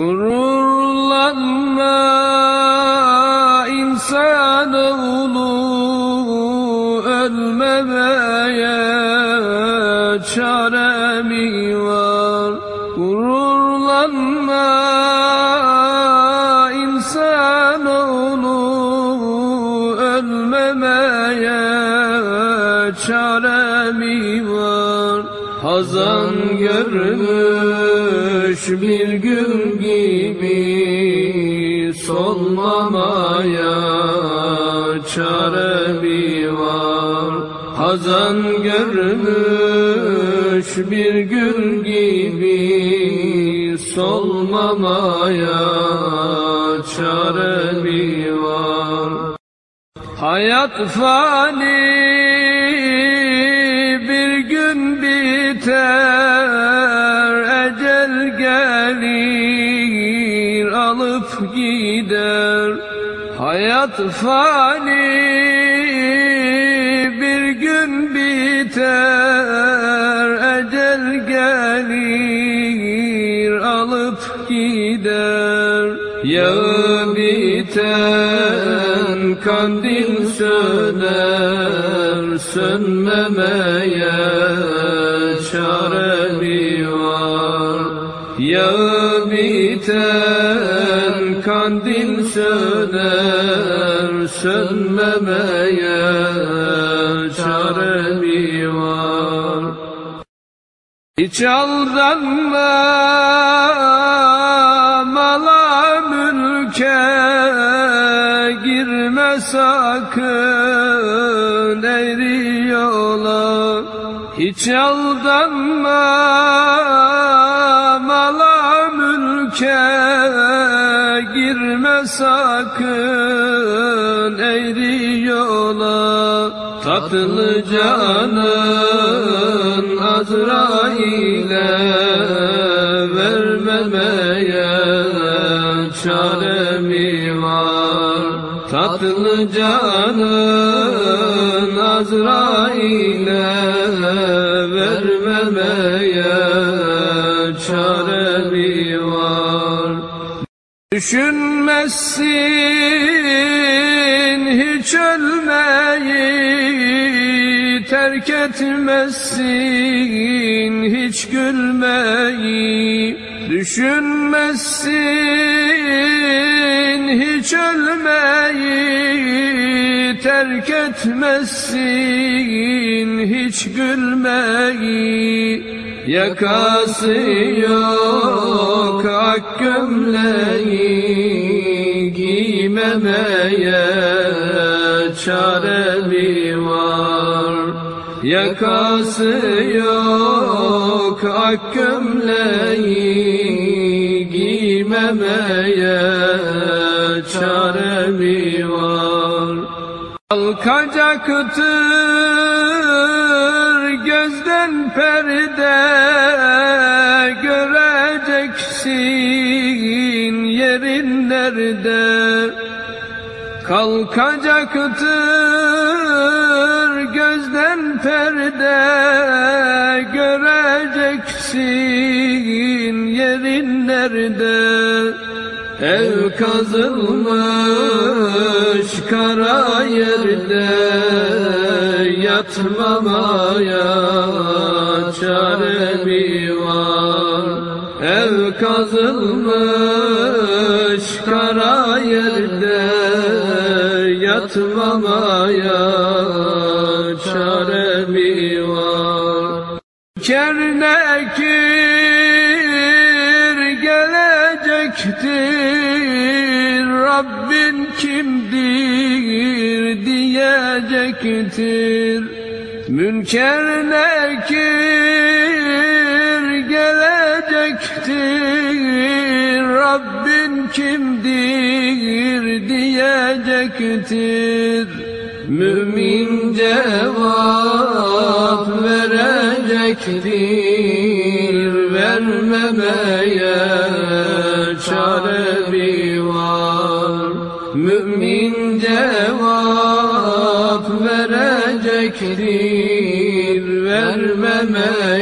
Gururlanma insanoğlu ölmemeye çare mi var? Gururlanma insanoğlu ölmemeye çare mi var? Hazan görmüş bir gül gibi solmamaya çare mi var? Hazan görmüş bir gül gibi solmamaya çare mi var? Hayat fani bir gün biter gider. Hayat fani bir gün biter. Ecel gelir alıp gider. Yağı biten kandil söner. Sönmemeye çare mi var? Yağı biten kandil söner Sönmemeye çare mi var? Hiç aldanma mala mülke girme sakın eğri yola. Hiç aldanma mala mülke girme sakın eğri yola Tatlı canın Azrail'e vermemeye çare mi var? Tatlı canın Azrail'e vermemeye çare Düşünmezsin hiç ölmeyi Terk etmezsin hiç gülmeyi Düşünmezsin hiç ölmeyi Terk etmezsin hiç gülmeyi Yakası yok ak gömleği giymemeye çare mi var? Yakası yok ak gömleği giymemeye çare mi var? Kalkacaktır gözden perde Göreceksin yerin nerede? Kalkacaktır gözden perde Göreceksin yerin nerede? Ev kazılmış kara yerde Yatmamaya çare mi var? Ev kazılmış kara yerde Yatmamaya çare mi var? Kernekir gelecektir Rabbin kimdir diyecektir. Münker nekir gelecektir. Rabbin kimdir diyecektir. Mümin cevap verecektir. Vermemeye çare var Mümin cevap verecektir Vermemeye